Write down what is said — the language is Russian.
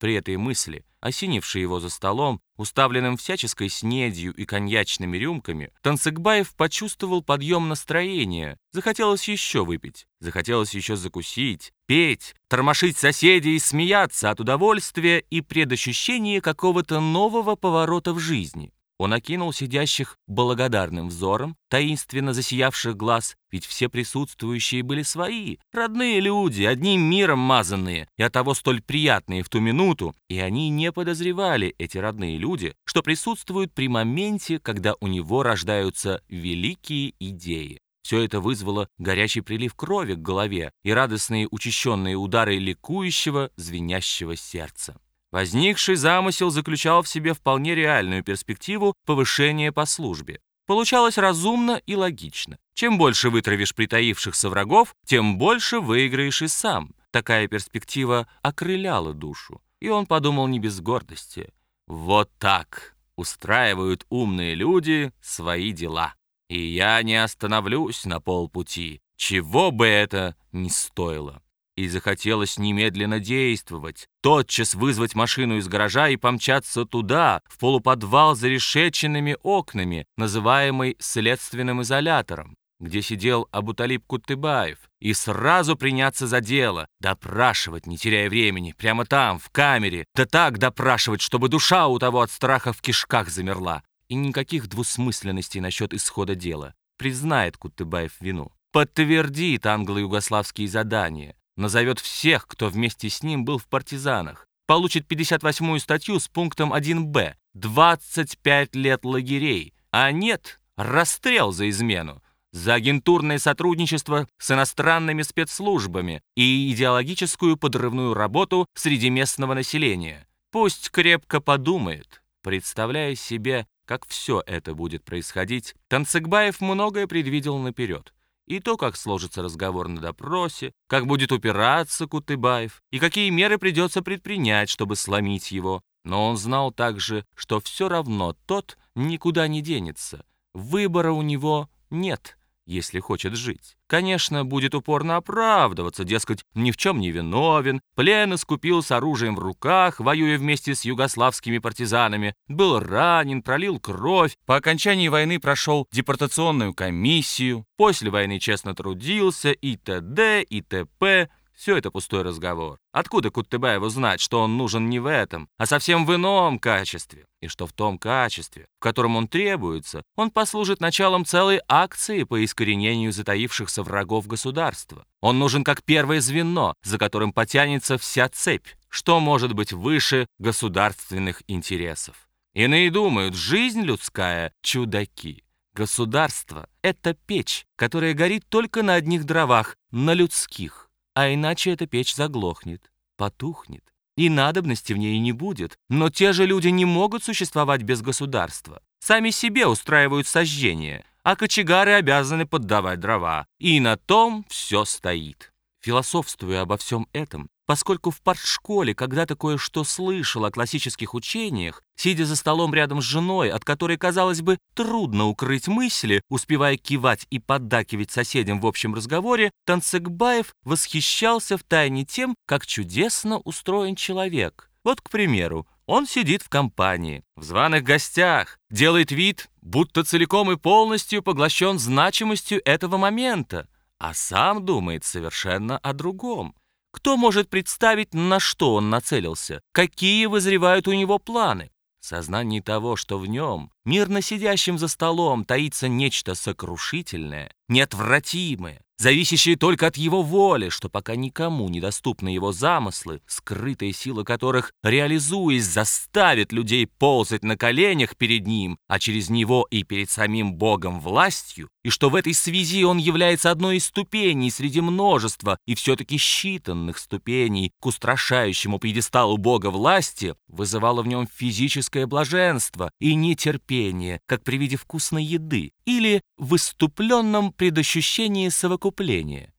При этой мысли, осенившей его за столом, уставленным всяческой снедью и коньячными рюмками, Танцыгбаев почувствовал подъем настроения. Захотелось еще выпить, захотелось еще закусить, петь, тормошить соседей и смеяться от удовольствия и предощущения какого-то нового поворота в жизни. Он окинул сидящих благодарным взором, таинственно засиявших глаз, ведь все присутствующие были свои, родные люди, одним миром мазанные, и оттого столь приятные в ту минуту, и они не подозревали, эти родные люди, что присутствуют при моменте, когда у него рождаются великие идеи. Все это вызвало горячий прилив крови к голове и радостные учащенные удары ликующего, звенящего сердца. Возникший замысел заключал в себе вполне реальную перспективу повышения по службе. Получалось разумно и логично. Чем больше вытравишь притаившихся врагов, тем больше выиграешь и сам. Такая перспектива окрыляла душу. И он подумал не без гордости. Вот так устраивают умные люди свои дела. И я не остановлюсь на полпути, чего бы это ни стоило и захотелось немедленно действовать, тотчас вызвать машину из гаража и помчаться туда, в полуподвал за решеченными окнами, называемый следственным изолятором, где сидел Абуталип Кутыбаев, и сразу приняться за дело, допрашивать, не теряя времени, прямо там, в камере, да так допрашивать, чтобы душа у того от страха в кишках замерла. И никаких двусмысленностей насчет исхода дела. Признает Кутыбаев вину. Подтвердит англо-югославские задания назовет всех, кто вместе с ним был в партизанах, получит 58-ю статью с пунктом 1б, 25 лет лагерей, а нет, расстрел за измену, за агентурное сотрудничество с иностранными спецслужбами и идеологическую подрывную работу среди местного населения. Пусть крепко подумает, представляя себе, как все это будет происходить, Танцыгбаев многое предвидел наперед и то, как сложится разговор на допросе, как будет упираться Кутыбаев и какие меры придется предпринять, чтобы сломить его. Но он знал также, что все равно тот никуда не денется. Выбора у него нет если хочет жить. Конечно, будет упорно оправдываться, дескать, ни в чем не виновен, плен искупил с оружием в руках, воюя вместе с югославскими партизанами, был ранен, пролил кровь, по окончании войны прошел депортационную комиссию, после войны честно трудился и т.д. и т.п., все это пустой разговор. Откуда Куттыбаеву знать, что он нужен не в этом, а совсем в ином качестве? И что в том качестве, в котором он требуется, он послужит началом целой акции по искоренению затаившихся врагов государства. Он нужен как первое звено, за которым потянется вся цепь. Что может быть выше государственных интересов? Иные думают, жизнь людская — чудаки. Государство — это печь, которая горит только на одних дровах, на людских а иначе эта печь заглохнет, потухнет, и надобности в ней не будет. Но те же люди не могут существовать без государства. Сами себе устраивают сожжение, а кочегары обязаны поддавать дрова. И на том все стоит. Философствуя обо всем этом, поскольку в партшколе когда-то кое-что слышал о классических учениях, сидя за столом рядом с женой, от которой, казалось бы, трудно укрыть мысли, успевая кивать и поддакивать соседям в общем разговоре, Танцегбаев восхищался втайне тем, как чудесно устроен человек. Вот, к примеру, он сидит в компании, в званых гостях, делает вид, будто целиком и полностью поглощен значимостью этого момента, а сам думает совершенно о другом. Кто может представить, на что он нацелился? Какие вызревают у него планы? Сознание того, что в нем, мирно сидящим за столом, таится нечто сокрушительное, неотвратимое, зависящие только от его воли, что пока никому недоступны его замыслы, скрытые силы которых, реализуясь, заставят людей ползать на коленях перед ним, а через него и перед самим Богом властью, и что в этой связи он является одной из ступеней среди множества и все-таки считанных ступеней к устрашающему пьедесталу Бога власти, вызывало в нем физическое блаженство и нетерпение, как при виде вкусной еды, или в выступленном предощущении совокупления.